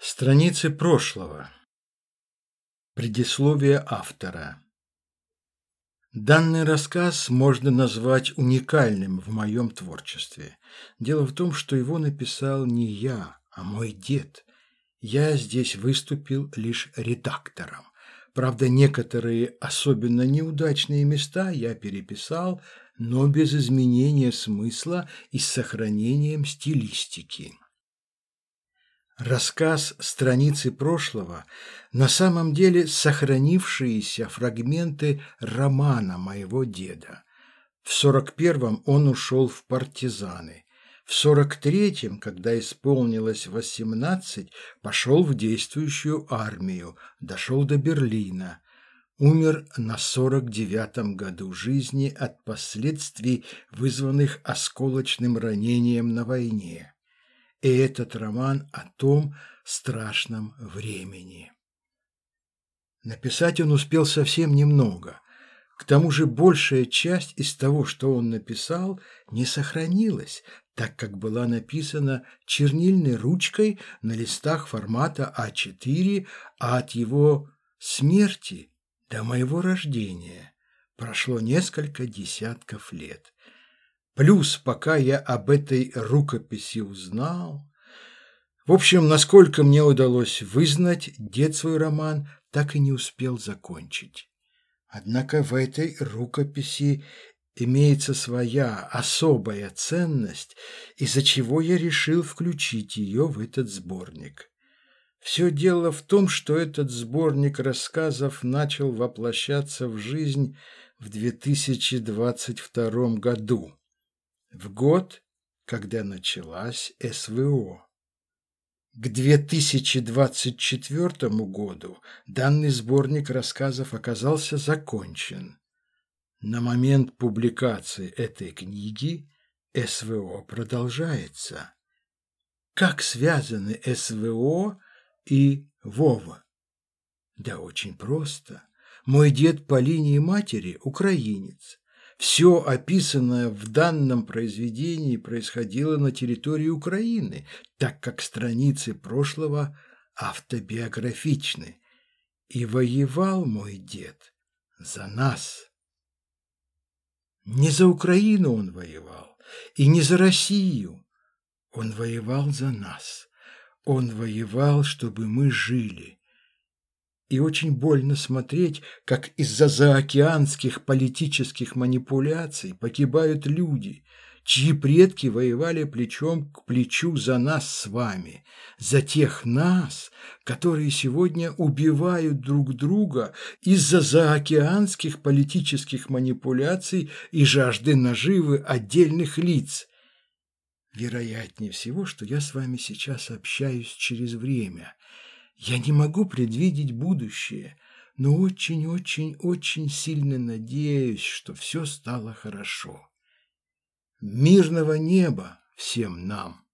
Страницы прошлого. Предисловие автора. Данный рассказ можно назвать уникальным в моем творчестве. Дело в том, что его написал не я, а мой дед. Я здесь выступил лишь редактором. Правда, некоторые особенно неудачные места я переписал, но без изменения смысла и с сохранением стилистики. Рассказ «Страницы прошлого» на самом деле сохранившиеся фрагменты романа моего деда. В сорок первом он ушел в партизаны. В сорок третьем, когда исполнилось восемнадцать, пошел в действующую армию, дошел до Берлина. Умер на сорок девятом году жизни от последствий, вызванных осколочным ранением на войне. И этот роман о том страшном времени. Написать он успел совсем немного. К тому же большая часть из того, что он написал, не сохранилась, так как была написана чернильной ручкой на листах формата А4, а от его смерти до моего рождения прошло несколько десятков лет. Плюс, пока я об этой рукописи узнал... В общем, насколько мне удалось вызнать, дед свой роман так и не успел закончить. Однако в этой рукописи имеется своя особая ценность, из-за чего я решил включить ее в этот сборник. Все дело в том, что этот сборник рассказов начал воплощаться в жизнь в 2022 году в год, когда началась СВО. К 2024 году данный сборник рассказов оказался закончен. На момент публикации этой книги СВО продолжается. Как связаны СВО и Вова? Да очень просто. Мой дед по линии матери – украинец. Все описанное в данном произведении происходило на территории Украины, так как страницы прошлого автобиографичны. И воевал мой дед за нас. Не за Украину он воевал, и не за Россию. Он воевал за нас. Он воевал, чтобы мы жили и очень больно смотреть, как из-за заокеанских политических манипуляций погибают люди, чьи предки воевали плечом к плечу за нас с вами, за тех нас, которые сегодня убивают друг друга из-за заокеанских политических манипуляций и жажды наживы отдельных лиц. Вероятнее всего, что я с вами сейчас общаюсь через время – я не могу предвидеть будущее, но очень-очень-очень сильно надеюсь, что все стало хорошо. Мирного неба всем нам.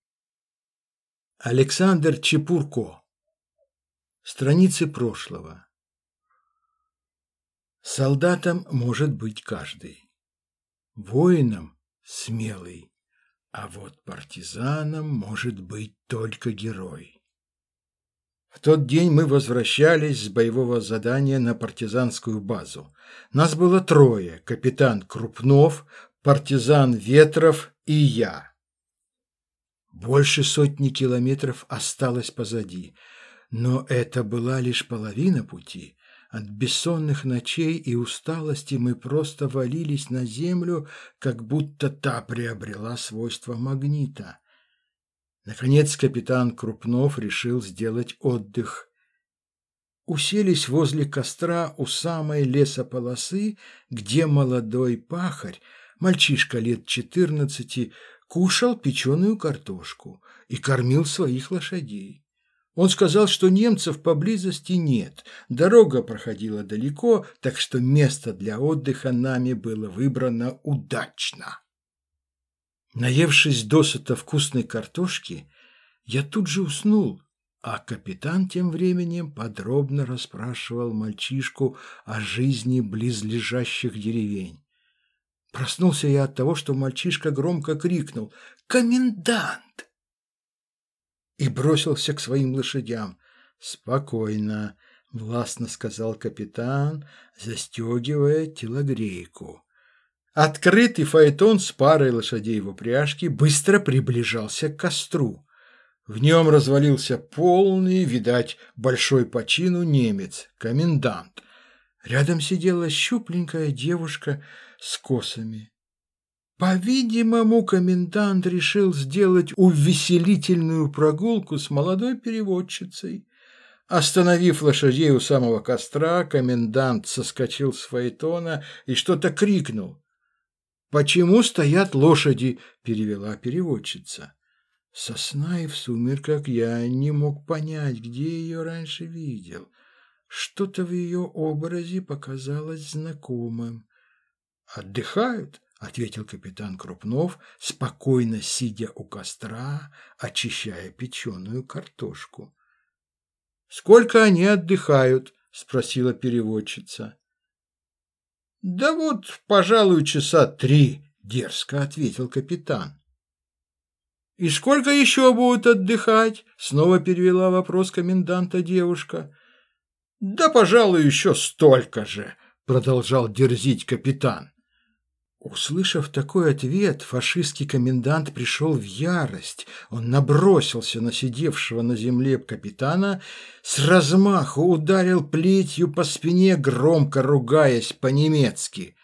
Александр Чепурко. Страницы прошлого. Солдатом может быть каждый. Воином – смелый. А вот партизаном может быть только герой. В тот день мы возвращались с боевого задания на партизанскую базу. Нас было трое – капитан Крупнов, партизан Ветров и я. Больше сотни километров осталось позади, но это была лишь половина пути. От бессонных ночей и усталости мы просто валились на землю, как будто та приобрела свойства магнита. Наконец капитан Крупнов решил сделать отдых. Уселись возле костра у самой лесополосы, где молодой пахарь, мальчишка лет четырнадцати, кушал печеную картошку и кормил своих лошадей. Он сказал, что немцев поблизости нет, дорога проходила далеко, так что место для отдыха нами было выбрано удачно. Наевшись досыта вкусной картошки, я тут же уснул, а капитан тем временем подробно расспрашивал мальчишку о жизни близлежащих деревень. Проснулся я от того, что мальчишка громко крикнул «Комендант!». и бросился к своим лошадям. «Спокойно», — властно сказал капитан, застегивая телогрейку. Открытый фаэтон с парой лошадей в упряжке быстро приближался к костру. В нем развалился полный, видать, большой по чину немец, комендант. Рядом сидела щупленькая девушка с косами. По-видимому, комендант решил сделать увеселительную прогулку с молодой переводчицей. Остановив лошадей у самого костра, комендант соскочил с фаэтона и что-то крикнул. «Почему стоят лошади?» – перевела переводчица. Сосна и в сумерках я не мог понять, где ее раньше видел. Что-то в ее образе показалось знакомым. «Отдыхают?» — ответил капитан Крупнов, спокойно сидя у костра, очищая печеную картошку. «Сколько они отдыхают?» — спросила переводчица. «Да вот, пожалуй, часа три», — дерзко ответил капитан. «И сколько еще будут отдыхать?» — снова перевела вопрос коменданта девушка. «Да, пожалуй, еще столько же», — продолжал дерзить капитан. Услышав такой ответ, фашистский комендант пришел в ярость. Он набросился на сидевшего на земле капитана, с размаху ударил плетью по спине, громко ругаясь по-немецки.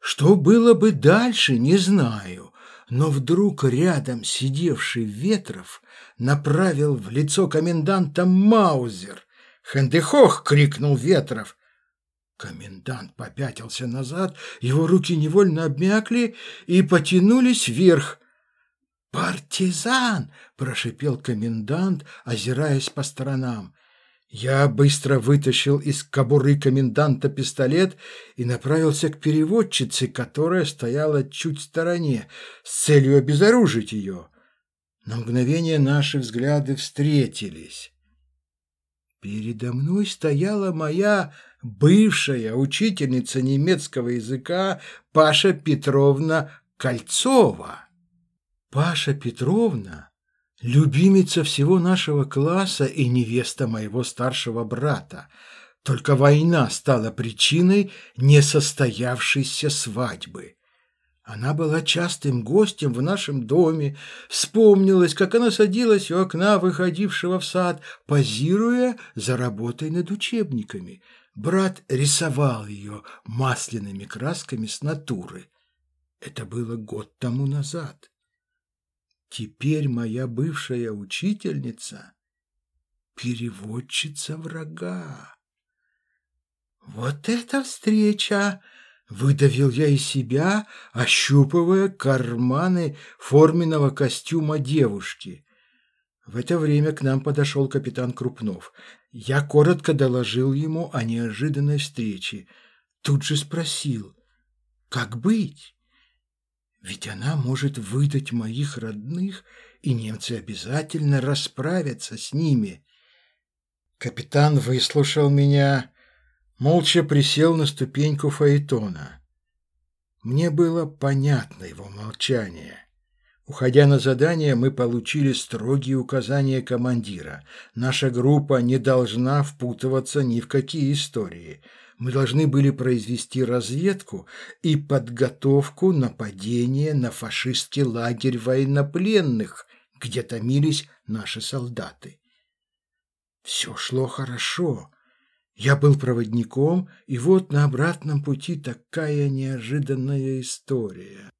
Что было бы дальше, не знаю но вдруг рядом сидевший Ветров направил в лицо коменданта Маузер. «Хендехох!» — крикнул Ветров. Комендант попятился назад, его руки невольно обмякли и потянулись вверх. «Партизан!» — прошипел комендант, озираясь по сторонам. Я быстро вытащил из кобуры коменданта пистолет и направился к переводчице, которая стояла чуть в стороне, с целью обезоружить ее. На мгновение наши взгляды встретились. Передо мной стояла моя бывшая учительница немецкого языка Паша Петровна Кольцова. Паша Петровна Любимица всего нашего класса и невеста моего старшего брата. Только война стала причиной несостоявшейся свадьбы. Она была частым гостем в нашем доме. Вспомнилось, как она садилась у окна, выходившего в сад, позируя за работой над учебниками. Брат рисовал ее масляными красками с натуры. Это было год тому назад. Теперь моя бывшая учительница — переводчица врага. Вот эта встреча! Выдавил я из себя, ощупывая карманы форменного костюма девушки. В это время к нам подошел капитан Крупнов. Я коротко доложил ему о неожиданной встрече. Тут же спросил, как быть? Ведь она может выдать моих родных, и немцы обязательно расправятся с ними. Капитан выслушал меня, молча присел на ступеньку Фаэтона. Мне было понятно его молчание. Уходя на задание, мы получили строгие указания командира. Наша группа не должна впутываться ни в какие истории – мы должны были произвести разведку и подготовку нападения на фашистский лагерь военнопленных, где томились наши солдаты. Все шло хорошо. Я был проводником, и вот на обратном пути такая неожиданная история.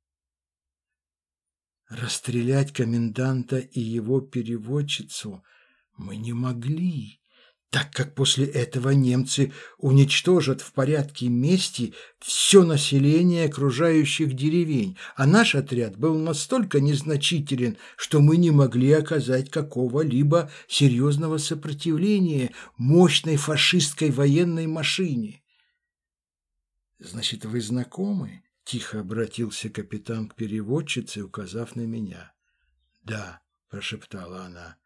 Расстрелять коменданта и его переводчицу мы не могли так как после этого немцы уничтожат в порядке мести все население окружающих деревень, а наш отряд был настолько незначителен, что мы не могли оказать какого-либо серьезного сопротивления мощной фашистской военной машине. «Значит, вы знакомы?» – тихо обратился капитан к переводчице, указав на меня. «Да», – прошептала она.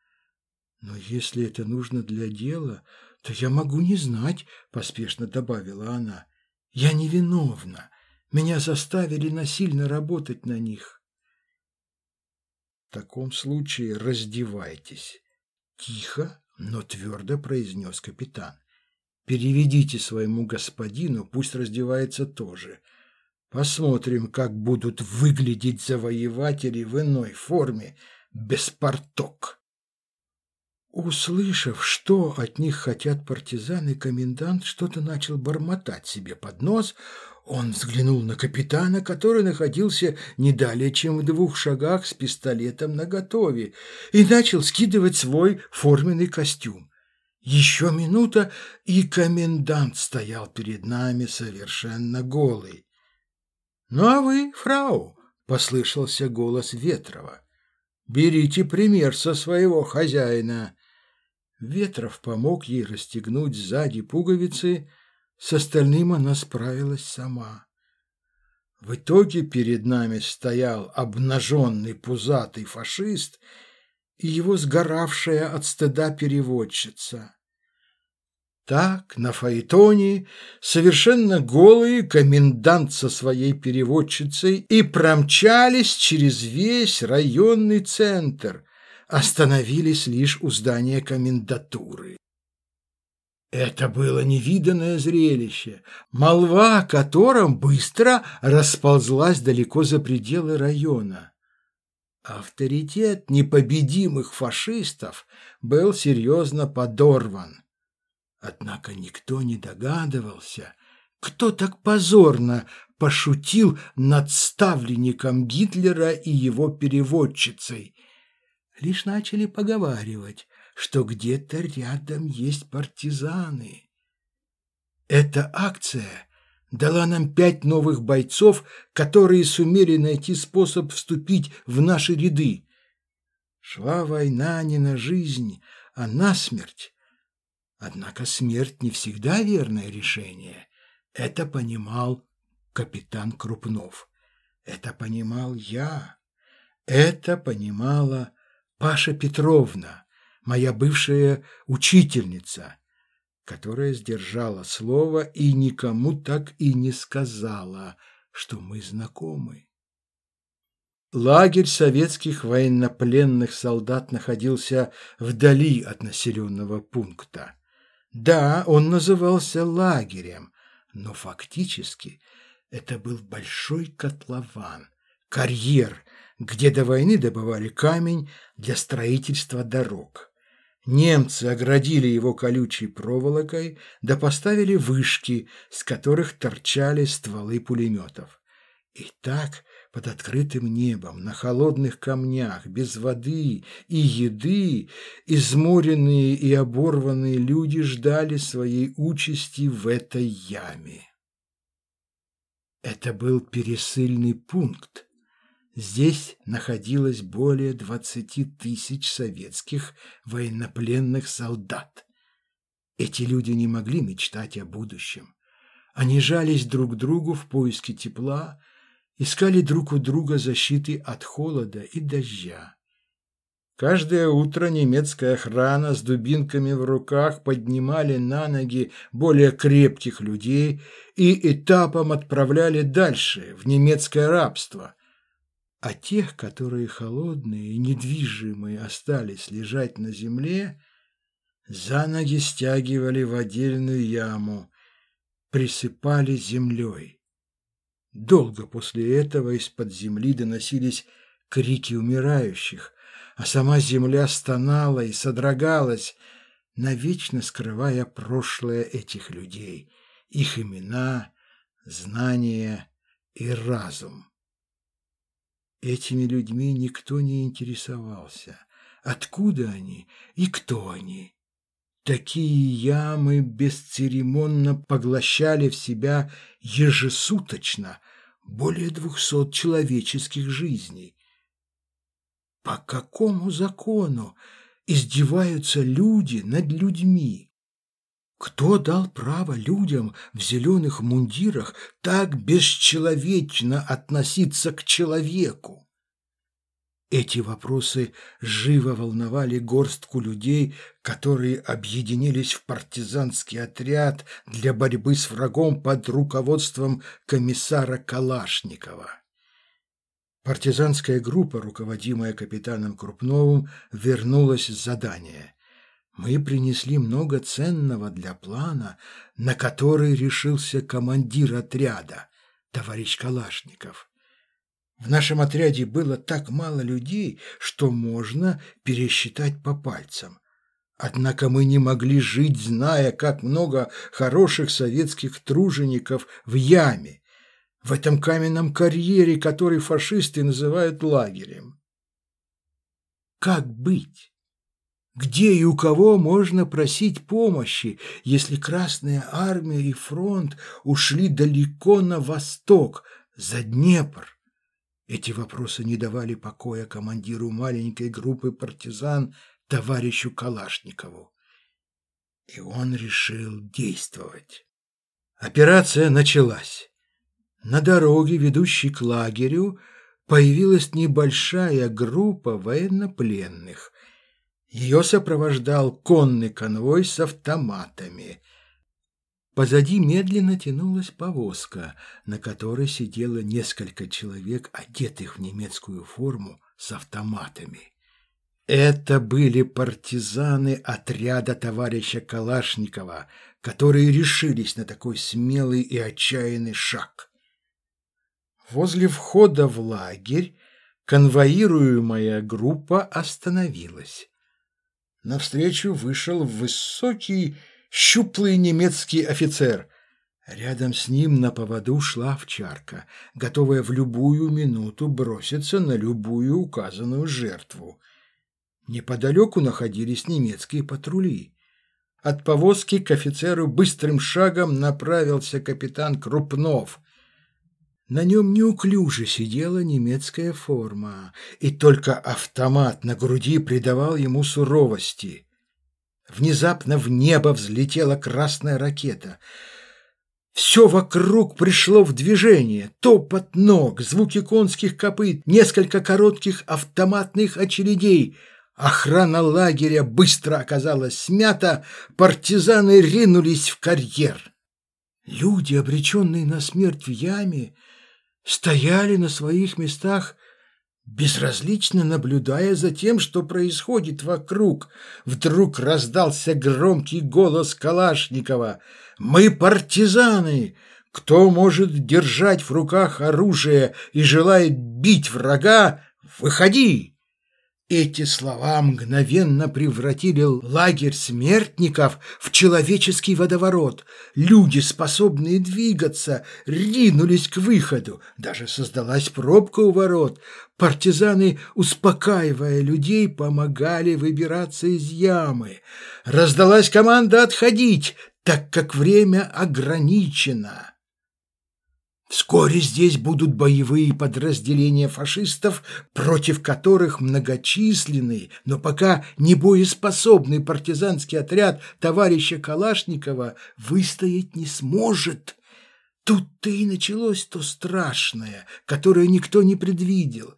«Но если это нужно для дела, то я могу не знать», — поспешно добавила она. «Я невиновна. Меня заставили насильно работать на них». «В таком случае раздевайтесь», Тихо, но твердо произнес капитан. Переведите своему господину, пусть раздевается тоже. Посмотрим, как будут выглядеть завоеватели в иной форме, без порток. Услышав, что от них хотят партизаны, комендант что-то начал бормотать себе под нос. Он взглянул на капитана, который находился не далее, чем в двух шагах с пистолетом наготове, и начал скидывать свой форменный костюм. Еще минута, и комендант стоял перед нами совершенно голый. «Ну а вы, фрау?» — послышался голос Ветрова. «Берите пример со своего хозяина». Ветров помог ей расстегнуть сзади пуговицы, с остальным она справилась сама. В итоге перед нами стоял обнаженный пузатый фашист и его сгоравшая от стыда переводчица. Так, на Фаэтоне, совершенно голые, комендант со своей переводчицей и промчались через весь районный центр, остановились лишь у здания комендатуры. Это было невиданное зрелище, молва о котором быстро расползлась далеко за пределы района. Авторитет непобедимых фашистов был серьезно подорван. Однако никто не догадывался, кто так позорно пошутил над ставленником Гитлера и его переводчицей – лишь начали поговаривать, что где-то рядом есть партизаны. Эта акция дала нам пять новых бойцов, которые сумели найти способ вступить в наши ряды. Шла война не на жизнь, а на смерть. Однако смерть не всегда верное решение. Это понимал капитан Крупнов. Это понимал я. Это понимала Паша Петровна, моя бывшая учительница, которая сдержала слово и никому так и не сказала, что мы знакомы. Лагерь советских военнопленных солдат находился вдали от населенного пункта. Да, он назывался лагерем, но фактически это был большой котлован, карьер, где до войны добывали камень для строительства дорог. Немцы оградили его колючей проволокой, да поставили вышки, с которых торчали стволы пулеметов. И так под открытым небом, на холодных камнях, без воды и еды, изморенные и оборванные люди ждали своей участи в этой яме. Это был пересыльный пункт, Здесь находилось более 20 тысяч советских военнопленных солдат. Эти люди не могли мечтать о будущем. Они жались друг к другу в поиске тепла, искали друг у друга защиты от холода и дождя. Каждое утро немецкая охрана с дубинками в руках поднимали на ноги более крепких людей и этапом отправляли дальше, в немецкое рабство – а тех, которые холодные и недвижимые остались лежать на земле, за ноги стягивали в отдельную яму, присыпали землей. Долго после этого из-под земли доносились крики умирающих, а сама земля стонала и содрогалась, навечно скрывая прошлое этих людей, их имена, знания и разум. Этими людьми никто не интересовался. Откуда они и кто они? Такие ямы бесцеремонно поглощали в себя ежесуточно более двухсот человеческих жизней. По какому закону издеваются люди над людьми? Кто дал право людям в зеленых мундирах так бесчеловечно относиться к человеку? Эти вопросы живо волновали горстку людей, которые объединились в партизанский отряд для борьбы с врагом под руководством комиссара Калашникова. Партизанская группа, руководимая капитаном Крупновым, вернулась с задания – Мы принесли много ценного для плана, на который решился командир отряда, товарищ Калашников. В нашем отряде было так мало людей, что можно пересчитать по пальцам. Однако мы не могли жить, зная, как много хороших советских тружеников в яме, в этом каменном карьере, который фашисты называют лагерем. Как быть? Где и у кого можно просить помощи, если Красная Армия и фронт ушли далеко на восток, за Днепр? Эти вопросы не давали покоя командиру маленькой группы партизан товарищу Калашникову. И он решил действовать. Операция началась. На дороге, ведущей к лагерю, появилась небольшая группа военнопленных. Ее сопровождал конный конвой с автоматами. Позади медленно тянулась повозка, на которой сидело несколько человек, одетых в немецкую форму с автоматами. Это были партизаны отряда товарища Калашникова, которые решились на такой смелый и отчаянный шаг. Возле входа в лагерь конвоируемая группа остановилась. Навстречу вышел высокий, щуплый немецкий офицер. Рядом с ним на поводу шла овчарка, готовая в любую минуту броситься на любую указанную жертву. Неподалеку находились немецкие патрули. От повозки к офицеру быстрым шагом направился капитан Крупнов. На нем неуклюже сидела немецкая форма, и только автомат на груди придавал ему суровости. Внезапно в небо взлетела красная ракета — все вокруг пришло в движение. Топот ног, звуки конских копыт, несколько коротких автоматных очередей — Охрана лагеря быстро оказалась смята, партизаны ринулись в карьер. Люди, обреченные на смерть в яме, стояли на своих местах, безразлично наблюдая за тем, что происходит вокруг. Вдруг раздался громкий голос Калашникова. «Мы партизаны! Кто может держать в руках оружие и желает бить врага, выходи!» Эти слова мгновенно превратили лагерь смертников в человеческий водоворот. Люди, способные двигаться, ринулись к выходу. Даже создалась пробка у ворот. Партизаны, успокаивая людей, помогали выбираться из ямы. Раздалась команда отходить, так как время ограничено. Вскоре здесь будут боевые подразделения фашистов, против которых многочисленный, но пока не боеспособный партизанский отряд товарища Калашникова выстоять не сможет. Тут-то и началось то страшное, которое никто не предвидел.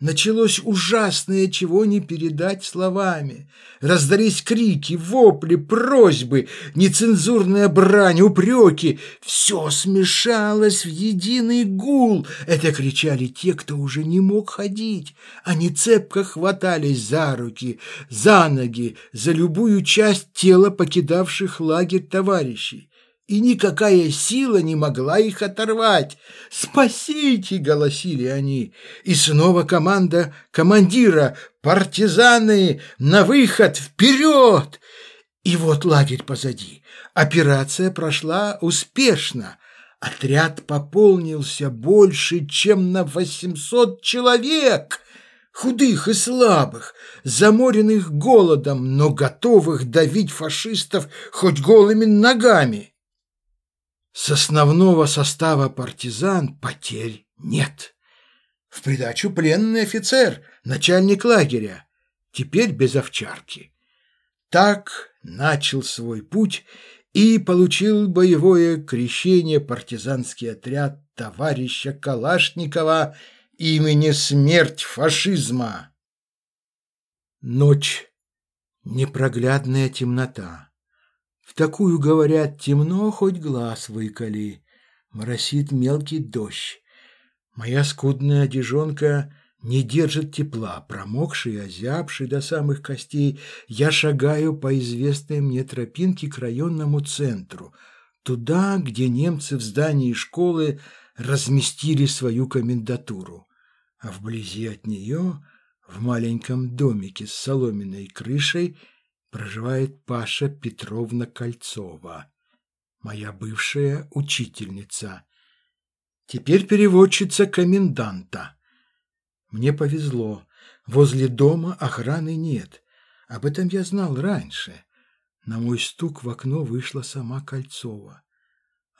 Началось ужасное, чего не передать словами. Раздались крики, вопли, просьбы, нецензурная брань, упреки. Все смешалось в единый гул. Это кричали те, кто уже не мог ходить. Они цепко хватались за руки, за ноги, за любую часть тела покидавших лагерь товарищей и никакая сила не могла их оторвать. «Спасите!» — голосили они. И снова команда командира «Партизаны! На выход! Вперед!» И вот лагерь позади. Операция прошла успешно. Отряд пополнился больше, чем на восемьсот человек худых и слабых, заморенных голодом, но готовых давить фашистов хоть голыми ногами. С основного состава партизан потерь нет. В придачу пленный офицер, начальник лагеря, теперь без овчарки. Так начал свой путь и получил боевое крещение партизанский отряд товарища Калашникова имени «Смерть фашизма». Ночь, непроглядная темнота. Такую, говорят, темно, хоть глаз выколи. Моросит мелкий дождь. Моя скудная одежонка не держит тепла, промокший, озябший до самых костей, я шагаю по известной мне тропинке к районному центру, туда, где немцы в здании школы разместили свою комендатуру, а вблизи от нее, в маленьком домике с соломенной крышей, проживает Паша Петровна Кольцова, моя бывшая учительница, теперь переводчица коменданта. Мне повезло. Возле дома охраны нет. Об этом я знал раньше. На мой стук в окно вышла сама Кольцова.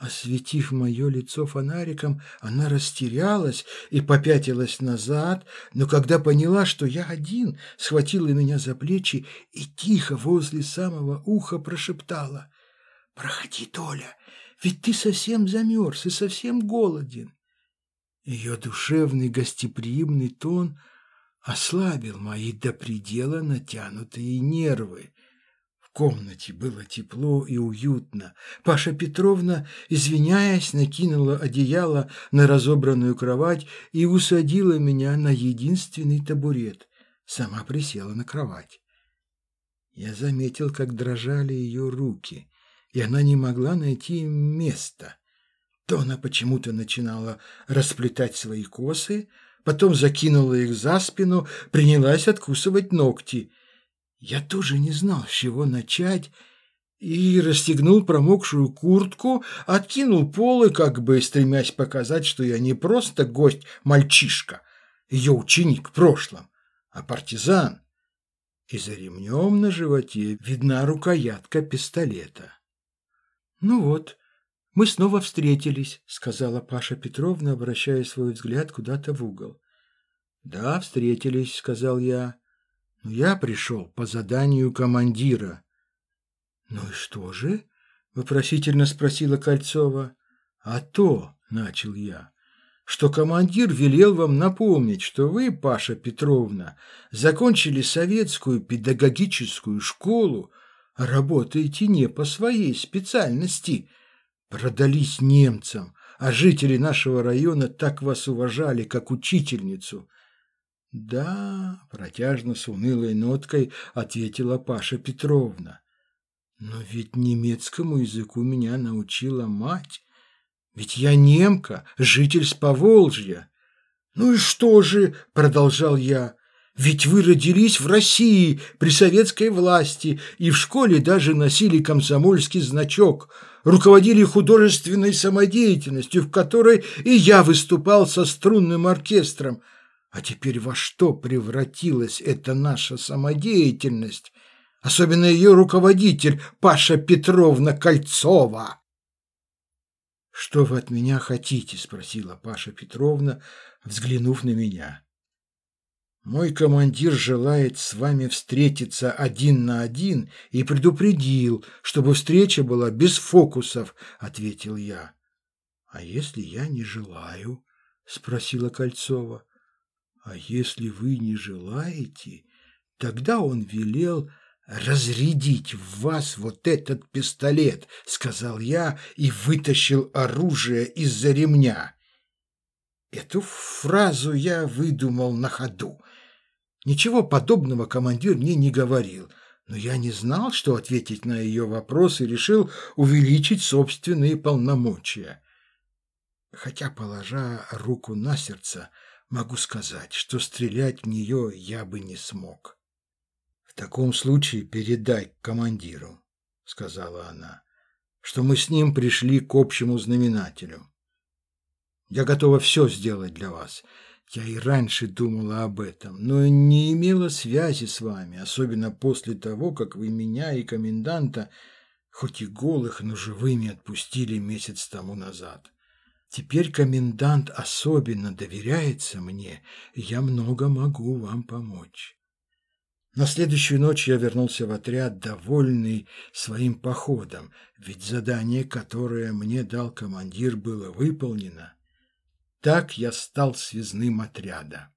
Осветив мое лицо фонариком, она растерялась и попятилась назад, но когда поняла, что я один, схватила меня за плечи и тихо возле самого уха прошептала. «Проходи, Толя, ведь ты совсем замерз и совсем голоден». Ее душевный гостеприимный тон ослабил мои до предела натянутые нервы. Комнате было тепло и уютно. Паша Петровна, извиняясь, накинула одеяло на разобранную кровать и усадила меня на единственный табурет. Сама присела на кровать. Я заметил, как дрожали ее руки, и она не могла найти места. То она почему-то начинала расплетать свои косы, потом закинула их за спину, принялась откусывать ногти. Я тоже не знал, с чего начать, и расстегнул промокшую куртку, откинул полы, как бы стремясь показать, что я не просто гость-мальчишка, ее ученик в прошлом, а партизан. И за ремнем на животе видна рукоятка пистолета. Ну вот, «Мы снова встретились», — сказала Паша Петровна, обращая свой взгляд куда-то в угол. «Да, встретились», — сказал я. «Но я пришел по заданию командира». «Ну и что же?» — вопросительно спросила Кольцова. «А то», — начал я, — «что командир велел вам напомнить, что вы, Паша Петровна, закончили советскую педагогическую школу, а работаете не по своей специальности» продались немцам, а жители нашего района так вас уважали, как учительницу. Да, протяжно с унылой ноткой ответила Паша Петровна. Но ведь немецкому языку меня научила мать. Ведь я немка, житель с Поволжья. Ну и что же, продолжал я, ведь вы родились в России при советской власти и в школе даже носили комсомольский значок – руководили художественной самодеятельностью, в которой и я выступал со струнным оркестром. А теперь во что превратилась эта наша самодеятельность? Особенно ее руководитель Паша Петровна Кольцова. «Что вы от меня хотите?» – спросила Паша Петровна, взглянув на меня. Мой командир желает с вами встретиться один на один и предупредил, чтобы встреча была без фокусов, ответил я. А если я не желаю? спросила Кольцова. А если вы не желаете, тогда он велел разрядить в вас вот этот пистолет, сказал я и вытащил оружие из-за ремня. Эту фразу я выдумал на ходу. Ничего подобного командир мне не говорил, но я не знал, что ответить на ее вопрос и решил увеличить собственные полномочия. Хотя, положа руку на сердце, могу сказать, что стрелять в нее я бы не смог. «В таком случае передай командиру», — сказала она, — «что мы с ним пришли к общему знаменателю. Я готова все сделать для вас». Я и раньше думала об этом, но не имела связи с вами, особенно после того, как вы меня и коменданта, хоть и голых, но живыми отпустили месяц тому назад. Теперь комендант особенно доверяется мне, я много могу вам помочь. На следующую ночь я вернулся в отряд, довольный своим походом, ведь задание, которое мне дал командир, было выполнено. Так я стал связным отряда.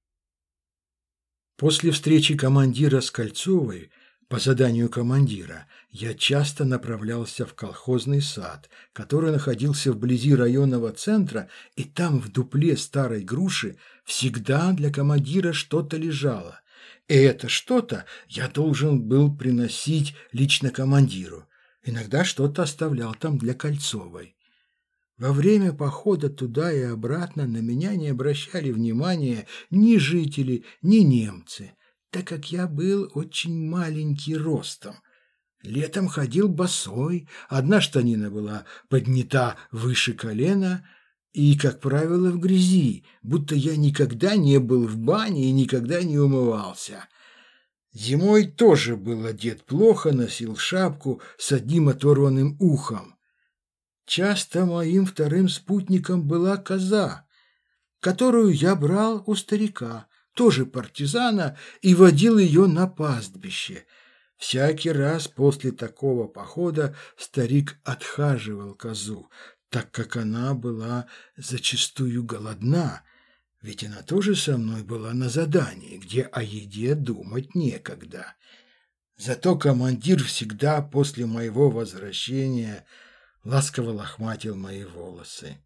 После встречи командира с Кольцовой По заданию командира я часто направлялся в колхозный сад, который находился вблизи районного центра, и там в дупле старой груши всегда для командира что-то лежало. И это что-то я должен был приносить лично командиру. Иногда что-то оставлял там для Кольцовой. Во время похода туда и обратно на меня не обращали внимания ни жители, ни немцы так как я был очень маленький ростом. Летом ходил босой, одна штанина была поднята выше колена и, как правило, в грязи, будто я никогда не был в бане и никогда не умывался. Зимой тоже был одет плохо, носил шапку с одним оторванным ухом. Часто моим вторым спутником была коза, которую я брал у старика тоже партизана, и водил ее на пастбище. Всякий раз после такого похода старик отхаживал козу, так как она была зачастую голодна, ведь она тоже со мной была на задании, где о еде думать некогда. Зато командир всегда после моего возвращения ласково лохматил мои волосы.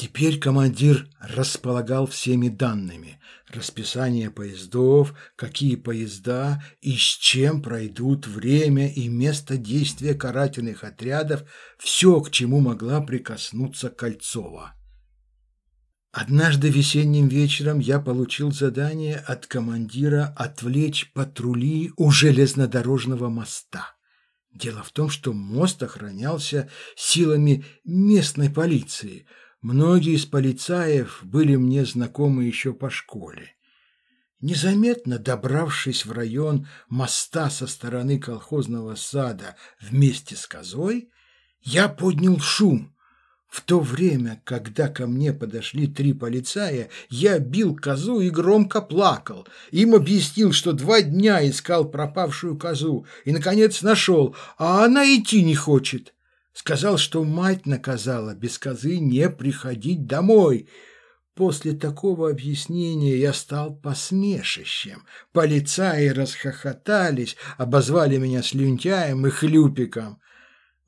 Теперь командир располагал всеми данными. Расписание поездов, какие поезда и с чем пройдут время и место действия карательных отрядов, все, к чему могла прикоснуться Кольцова. Однажды весенним вечером я получил задание от командира отвлечь патрули у железнодорожного моста. Дело в том, что мост охранялся силами местной полиции – Многие из полицаев были мне знакомы еще по школе. Незаметно добравшись в район моста со стороны колхозного сада вместе с козой, я поднял шум. В то время, когда ко мне подошли три полицая, я бил козу и громко плакал. Им объяснил, что два дня искал пропавшую козу и, наконец, нашел, а она идти не хочет. Сказал, что мать наказала без козы не приходить домой. После такого объяснения я стал посмешищем. Полицаи расхохотались, обозвали меня слюнтяем и хлюпиком.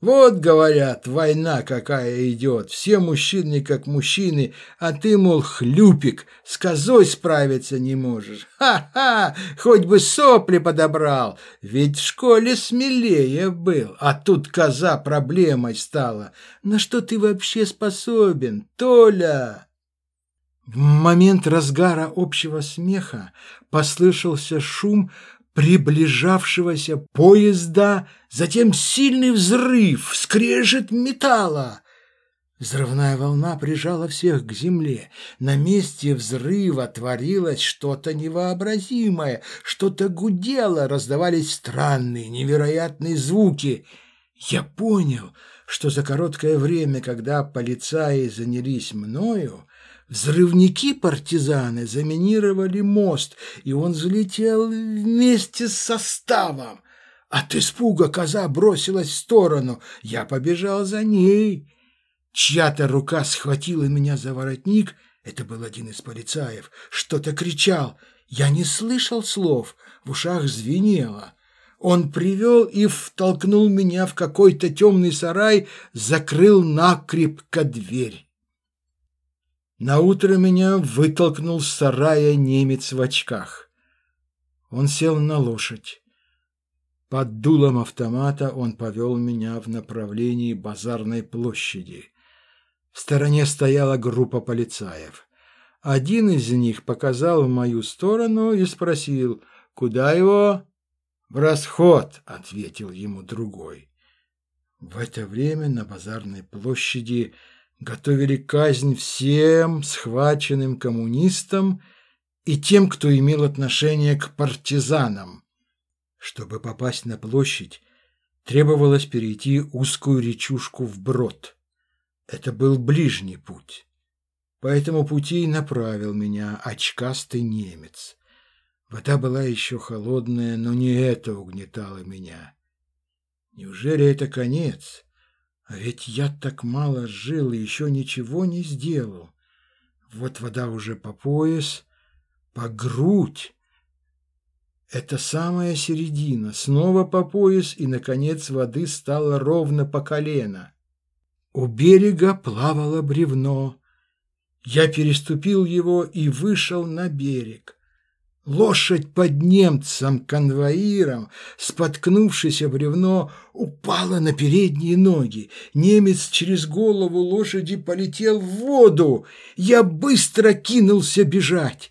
Вот, говорят, война какая идет, все мужчины как мужчины, а ты, мол, хлюпик, с козой справиться не можешь. Ха-ха, хоть бы сопли подобрал, ведь в школе смелее был, а тут коза проблемой стала. На что ты вообще способен, Толя? В момент разгара общего смеха послышался шум, приближавшегося поезда, затем сильный взрыв, скрежет металла. Взрывная волна прижала всех к земле. На месте взрыва творилось что-то невообразимое, что-то гудело, раздавались странные, невероятные звуки. Я понял, что за короткое время, когда полицаи занялись мною, Взрывники-партизаны заминировали мост, и он взлетел вместе с составом. От испуга коза бросилась в сторону. Я побежал за ней. Чья-то рука схватила меня за воротник. Это был один из полицаев. Что-то кричал. Я не слышал слов. В ушах звенело. Он привел и втолкнул меня в какой-то темный сарай, закрыл накрепко дверь. На утро меня вытолкнул с сарая немец в очках. Он сел на лошадь. Под дулом автомата он повел меня в направлении базарной площади. В стороне стояла группа полицаев. Один из них показал в мою сторону и спросил, «Куда его?» «В расход», — ответил ему другой. В это время на базарной площади готовили казнь всем схваченным коммунистам и тем, кто имел отношение к партизанам. Чтобы попасть на площадь, требовалось перейти узкую речушку вброд. Это был ближний путь. По этому пути и направил меня очкастый немец. Вода была еще холодная, но не это угнетало меня. Неужели это конец? А ведь я так мало жил и еще ничего не сделал. Вот вода уже по пояс, по грудь. Это самая середина, снова по пояс, и, наконец, воды стало ровно по колено. У берега плавало бревно. Я переступил его и вышел на берег. Лошадь под немцем-конвоиром, споткнувшись о бревно, упала на передние ноги. Немец через голову лошади полетел в воду. Я быстро кинулся бежать.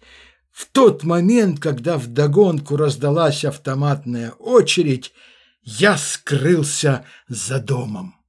В тот момент, когда вдогонку раздалась автоматная очередь, я скрылся за домом.